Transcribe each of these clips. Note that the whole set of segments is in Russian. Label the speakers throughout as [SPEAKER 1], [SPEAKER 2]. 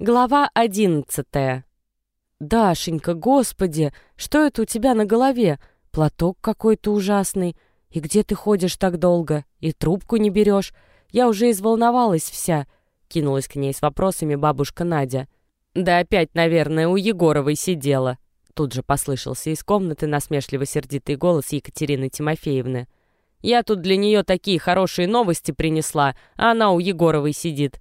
[SPEAKER 1] Глава одиннадцатая. «Дашенька, господи, что это у тебя на голове? Платок какой-то ужасный. И где ты ходишь так долго? И трубку не берешь? Я уже изволновалась вся», — кинулась к ней с вопросами бабушка Надя. «Да опять, наверное, у Егоровой сидела», — тут же послышался из комнаты насмешливо-сердитый голос Екатерины Тимофеевны. «Я тут для нее такие хорошие новости принесла, а она у Егоровой сидит.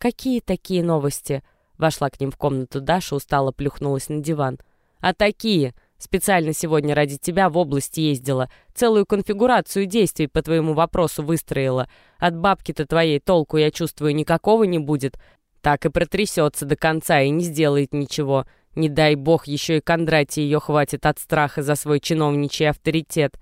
[SPEAKER 1] «Какие такие новости?» Вошла к ним в комнату Даша, устало плюхнулась на диван. «А такие! Специально сегодня ради тебя в область ездила. Целую конфигурацию действий по твоему вопросу выстроила. От бабки-то твоей толку, я чувствую, никакого не будет. Так и протрясется до конца и не сделает ничего. Не дай бог, еще и Кондратий ее хватит от страха за свой чиновничий авторитет».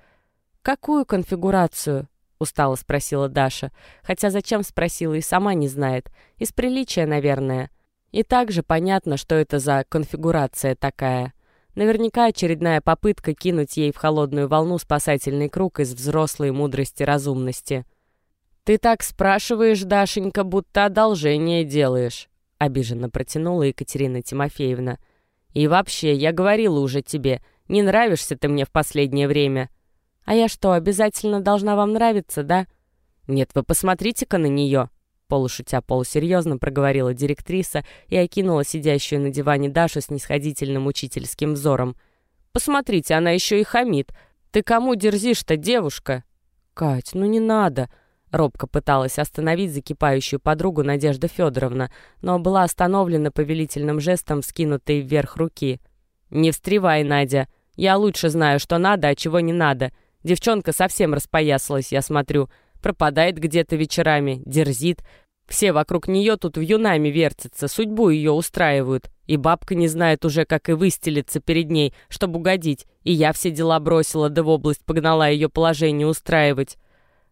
[SPEAKER 1] «Какую конфигурацию?» — устало спросила Даша. Хотя зачем спросила и сама не знает. Из приличия, наверное. И также понятно, что это за конфигурация такая. Наверняка очередная попытка кинуть ей в холодную волну спасательный круг из взрослой мудрости разумности. «Ты так спрашиваешь, Дашенька, будто одолжение делаешь», — обиженно протянула Екатерина Тимофеевна. «И вообще, я говорила уже тебе, не нравишься ты мне в последнее время». «А я что, обязательно должна вам нравиться, да?» «Нет, вы посмотрите-ка на нее!» Полушутя полусерьезно проговорила директриса и окинула сидящую на диване Дашу с нисходительным учительским взором. «Посмотрите, она еще и хамит. Ты кому дерзишь-то, девушка?» «Кать, ну не надо!» Робко пыталась остановить закипающую подругу Надежда Федоровна, но была остановлена повелительным жестом, скинутой вверх руки. «Не встревай, Надя. Я лучше знаю, что надо, а чего не надо. Девчонка совсем распоясалась, я смотрю. Пропадает где-то вечерами, дерзит. Все вокруг нее тут в юнами вертятся, судьбу ее устраивают. И бабка не знает уже, как и выстелиться перед ней, чтобы угодить. И я все дела бросила, да в область погнала ее положение устраивать.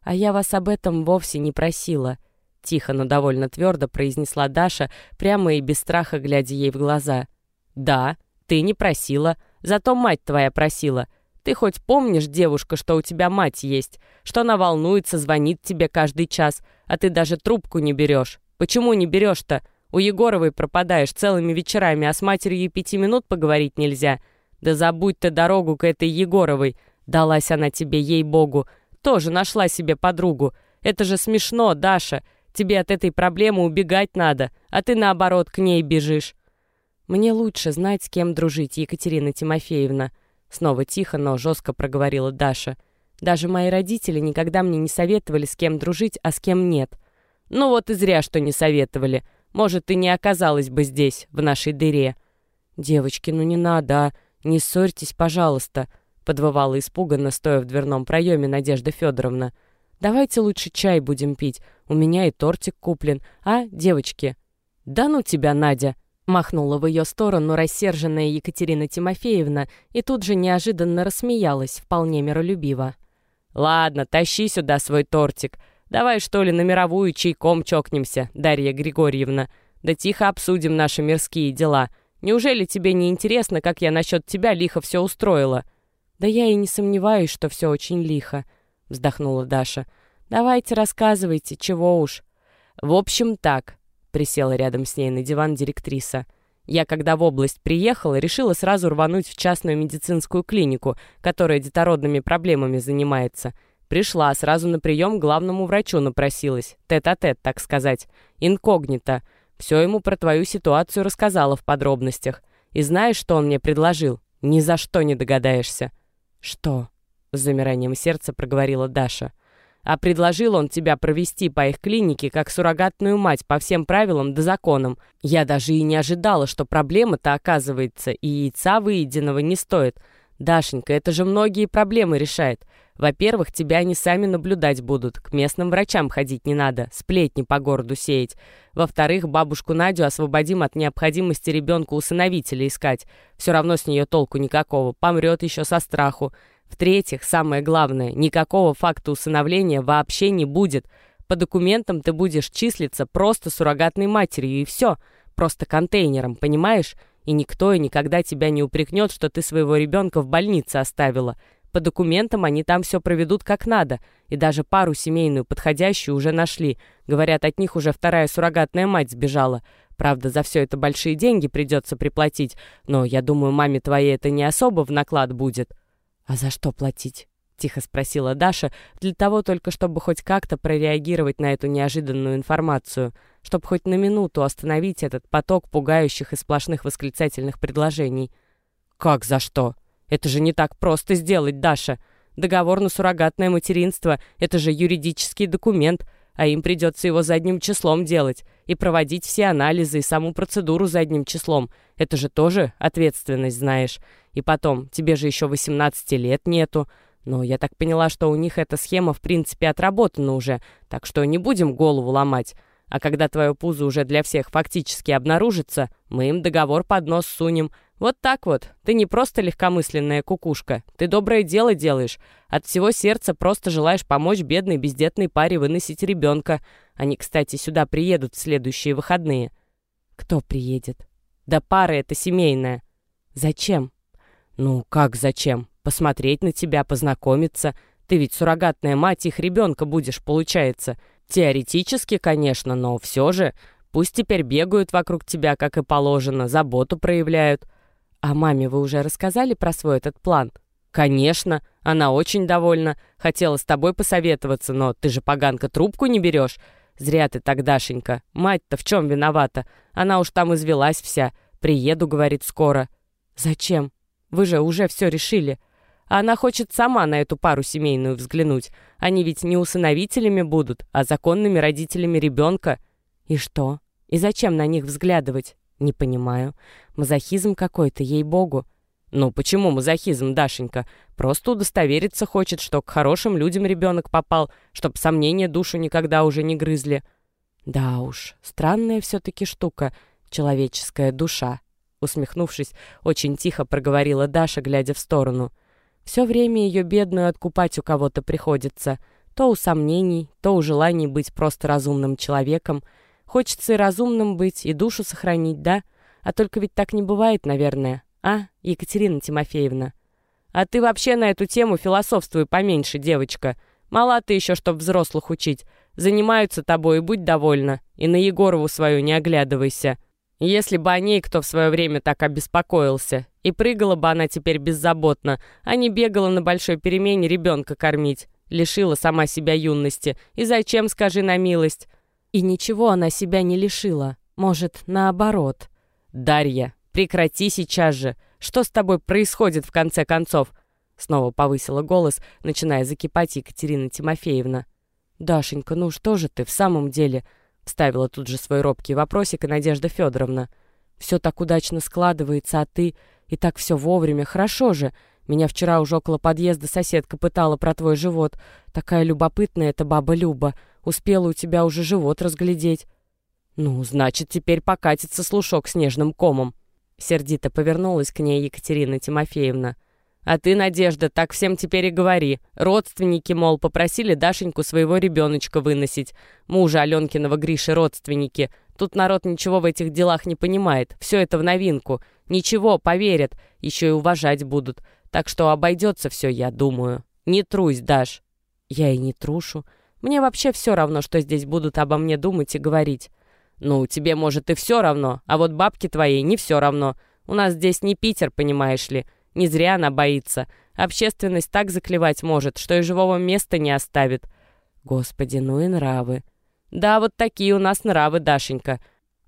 [SPEAKER 1] А я вас об этом вовсе не просила. Тихо, но довольно твердо произнесла Даша, прямо и без страха глядя ей в глаза. «Да, ты не просила, зато мать твоя просила. Ты хоть помнишь, девушка, что у тебя мать есть, что она волнуется, звонит тебе каждый час, а ты даже трубку не берешь? Почему не берешь-то? У Егоровой пропадаешь целыми вечерами, а с матерью и пяти минут поговорить нельзя. Да забудь ты дорогу к этой Егоровой. Далась она тебе, ей-богу. Тоже нашла себе подругу. Это же смешно, Даша. Тебе от этой проблемы убегать надо, а ты, наоборот, к ней бежишь. Мне лучше знать, с кем дружить, Екатерина Тимофеевна. Снова тихо, но жестко проговорила Даша. Даже мои родители никогда мне не советовали, с кем дружить, а с кем нет. Ну вот и зря, что не советовали. Может, ты не оказалась бы здесь, в нашей дыре. Девочки, ну не надо, а? Не ссорьтесь, пожалуйста, подвывала испуганно, стоя в дверном проеме Надежда Федоровна. Давайте лучше чай будем пить. У меня и тортик куплен. А, девочки? Да ну тебя, Надя! Махнула в ее сторону рассерженная Екатерина Тимофеевна и тут же неожиданно рассмеялась, вполне миролюбиво. «Ладно, тащи сюда свой тортик. Давай, что ли, на мировую чайком чокнемся, Дарья Григорьевна. Да тихо обсудим наши мирские дела. Неужели тебе не интересно, как я насчет тебя лихо все устроила?» «Да я и не сомневаюсь, что все очень лихо», — вздохнула Даша. «Давайте рассказывайте, чего уж». «В общем, так присела рядом с ней на диван директриса. Я, когда в область приехала, решила сразу рвануть в частную медицинскую клинику, которая детородными проблемами занимается. Пришла, сразу на прием к главному врачу напросилась. Тет-а-тет, -тет, так сказать. Инкогнито. Все ему про твою ситуацию рассказала в подробностях. И знаешь, что он мне предложил? Ни за что не догадаешься. «Что?» — с замиранием сердца проговорила Даша. — а предложил он тебя провести по их клинике как суррогатную мать по всем правилам да законам. Я даже и не ожидала, что проблема-то оказывается, и яйца выеденного не стоит. Дашенька, это же многие проблемы решает. Во-первых, тебя они сами наблюдать будут, к местным врачам ходить не надо, сплетни по городу сеять. Во-вторых, бабушку Надю освободим от необходимости ребенка усыновителя искать. Все равно с нее толку никакого, помрет еще со страху. В-третьих, самое главное, никакого факта усыновления вообще не будет. По документам ты будешь числиться просто суррогатной матерью, и все. Просто контейнером, понимаешь? И никто и никогда тебя не упрекнет, что ты своего ребенка в больнице оставила. По документам они там все проведут как надо. И даже пару семейную подходящую уже нашли. Говорят, от них уже вторая суррогатная мать сбежала. Правда, за все это большие деньги придется приплатить, но я думаю, маме твоей это не особо в наклад будет». «А за что платить?» — тихо спросила Даша, для того только, чтобы хоть как-то прореагировать на эту неожиданную информацию, чтобы хоть на минуту остановить этот поток пугающих и сплошных восклицательных предложений. «Как за что? Это же не так просто сделать, Даша. Договор на суррогатное материнство — это же юридический документ, а им придется его задним числом делать и проводить все анализы и саму процедуру задним числом. Это же тоже ответственность, знаешь. И потом, тебе же еще 18 лет нету. Но я так поняла, что у них эта схема в принципе отработана уже, так что не будем голову ломать. А когда твое пузо уже для всех фактически обнаружится, мы им договор под нос сунем. Вот так вот. Ты не просто легкомысленная кукушка. Ты доброе дело делаешь. От всего сердца просто желаешь помочь бедной бездетной паре выносить ребенка. Они, кстати, сюда приедут в следующие выходные. Кто приедет? Да пара это семейная. Зачем? Ну, как зачем? Посмотреть на тебя, познакомиться. Ты ведь суррогатная мать их ребенка будешь, получается. Теоретически, конечно, но все же. Пусть теперь бегают вокруг тебя, как и положено, заботу проявляют. А маме вы уже рассказали про свой этот план? Конечно, она очень довольна. Хотела с тобой посоветоваться, но ты же, поганка, трубку не берешь. Зря ты так. Мать-то в чем виновата? Она уж там извелась вся. Приеду, говорит, скоро. Зачем? Вы же уже все решили. Она хочет сама на эту пару семейную взглянуть. Они ведь не усыновителями будут, а законными родителями ребенка. И что? И зачем на них взглядывать? Не понимаю. Мазохизм какой-то, ей-богу. Ну, почему мазохизм, Дашенька? Просто удостовериться хочет, что к хорошим людям ребенок попал, чтоб сомнения душу никогда уже не грызли. Да уж, странная все-таки штука, человеческая душа. Усмехнувшись, очень тихо проговорила Даша, глядя в сторону — все время ее бедную откупать у кого-то приходится. То у сомнений, то у желаний быть просто разумным человеком. Хочется и разумным быть, и душу сохранить, да? А только ведь так не бывает, наверное. А, Екатерина Тимофеевна? А ты вообще на эту тему философствуй поменьше, девочка. Мала ты еще, чтоб взрослых учить. Занимаются тобой, и будь довольна. И на Егорову свою не оглядывайся. Если бы о ней кто в свое время так обеспокоился, и прыгала бы она теперь беззаботно, а не бегала на большой перемене ребенка кормить, лишила сама себя юности. И зачем, скажи на милость? И ничего она себя не лишила. Может, наоборот. Дарья, прекрати сейчас же. Что с тобой происходит в конце концов? Снова повысила голос, начиная закипать Екатерина Тимофеевна. «Дашенька, ну что же ты в самом деле?» Вставила тут же свой робкий вопросик и Надежда Федоровна. «Все так удачно складывается, а ты... И так все вовремя. Хорошо же. Меня вчера уже около подъезда соседка пытала про твой живот. Такая любопытная эта баба Люба. Успела у тебя уже живот разглядеть». «Ну, значит, теперь покатится слушок снежным комом». Сердито повернулась к ней Екатерина Тимофеевна. А ты, Надежда, так всем теперь и говори. Родственники, мол, попросили Дашеньку своего ребеночка выносить. Мужа Аленкиного Гриши родственники. Тут народ ничего в этих делах не понимает. Все это в новинку. Ничего, поверят. Еще и уважать будут. Так что обойдется все, я думаю. Не трусь, Даш. Я и не трушу. Мне вообще все равно, что здесь будут обо мне думать и говорить. Ну, тебе, может, и все равно, а вот бабке твоей не все равно. У нас здесь не Питер, понимаешь ли. Не зря она боится. Общественность так заклевать может, что и живого места не оставит. Господи, ну и нравы. Да, вот такие у нас нравы, Дашенька.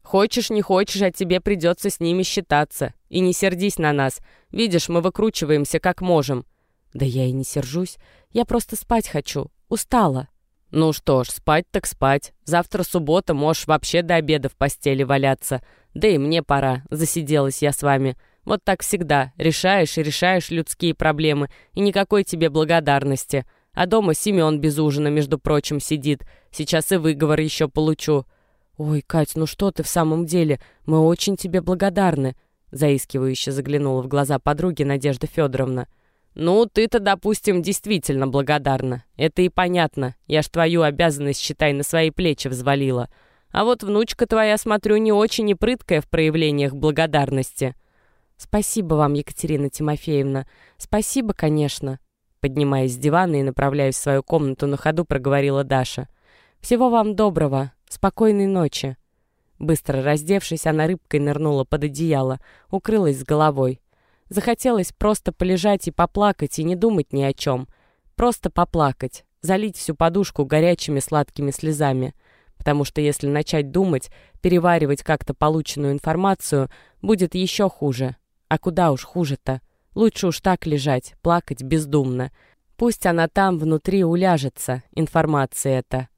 [SPEAKER 1] Хочешь, не хочешь, а тебе придется с ними считаться. И не сердись на нас. Видишь, мы выкручиваемся как можем. Да я и не сержусь. Я просто спать хочу. Устала. Ну что ж, спать так спать. Завтра суббота, можешь вообще до обеда в постели валяться. Да и мне пора. Засиделась я с вами. Вот так всегда. Решаешь и решаешь людские проблемы, и никакой тебе благодарности. А дома Семен без ужина, между прочим, сидит. Сейчас и выговор еще получу». «Ой, Кать, ну что ты в самом деле? Мы очень тебе благодарны», — заискивающе заглянула в глаза подруги Надежда Федоровна. «Ну, ты-то, допустим, действительно благодарна. Это и понятно. Я ж твою обязанность, считай, на свои плечи взвалила. А вот внучка твоя, смотрю, не очень и прыткая в проявлениях благодарности». «Спасибо вам, Екатерина Тимофеевна. Спасибо, конечно». Поднимаясь с дивана и направляясь в свою комнату на ходу, проговорила Даша. «Всего вам доброго. Спокойной ночи». Быстро раздевшись, она рыбкой нырнула под одеяло, укрылась с головой. Захотелось просто полежать и поплакать, и не думать ни о чем. Просто поплакать, залить всю подушку горячими сладкими слезами. Потому что если начать думать, переваривать как-то полученную информацию, будет еще хуже. А куда уж хуже-то? Лучше уж так лежать, плакать бездумно. Пусть она там внутри уляжется, информация эта.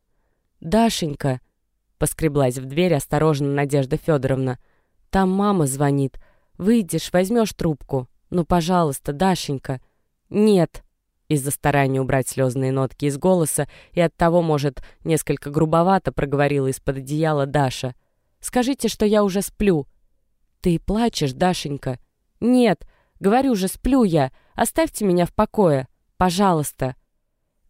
[SPEAKER 1] «Дашенька!» — поскреблась в дверь осторожно Надежда Федоровна. «Там мама звонит. Выйдешь, возьмешь трубку. Ну, пожалуйста, Дашенька». «Нет!» Из-за старания убрать слезные нотки из голоса и от того, может, несколько грубовато проговорила из-под одеяла Даша. «Скажите, что я уже сплю». «Ты плачешь, Дашенька?» «Нет, говорю же, сплю я. Оставьте меня в покое. Пожалуйста».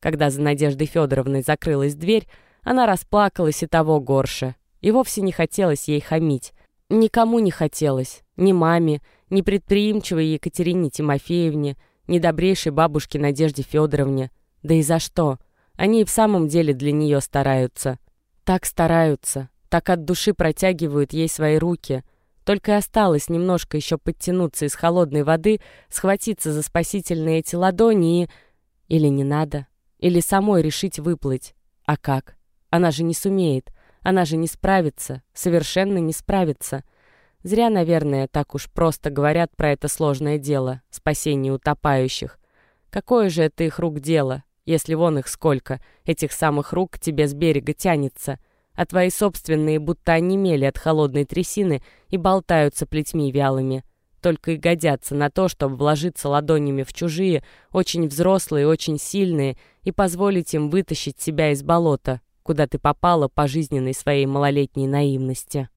[SPEAKER 1] Когда за Надеждой Федоровной закрылась дверь, она расплакалась и того горше. И вовсе не хотелось ей хамить. Никому не хотелось. Ни маме, ни предприимчивой Екатерине Тимофеевне, ни добрейшей бабушке Надежде Федоровне. Да и за что? Они и в самом деле для нее стараются. Так стараются, так от души протягивают ей свои руки. Только и осталось немножко еще подтянуться из холодной воды, схватиться за спасительные эти ладони и... Или не надо? Или самой решить выплыть? А как? Она же не сумеет. Она же не справится. Совершенно не справится. Зря, наверное, так уж просто говорят про это сложное дело — спасение утопающих. Какое же это их рук дело, если вон их сколько, этих самых рук к тебе с берега тянется, а твои собственные будто онемели от холодной трясины и болтаются плетьми вялыми. Только и годятся на то, чтобы вложиться ладонями в чужие, очень взрослые, очень сильные, и позволить им вытащить себя из болота, куда ты попала по жизненной своей малолетней наивности.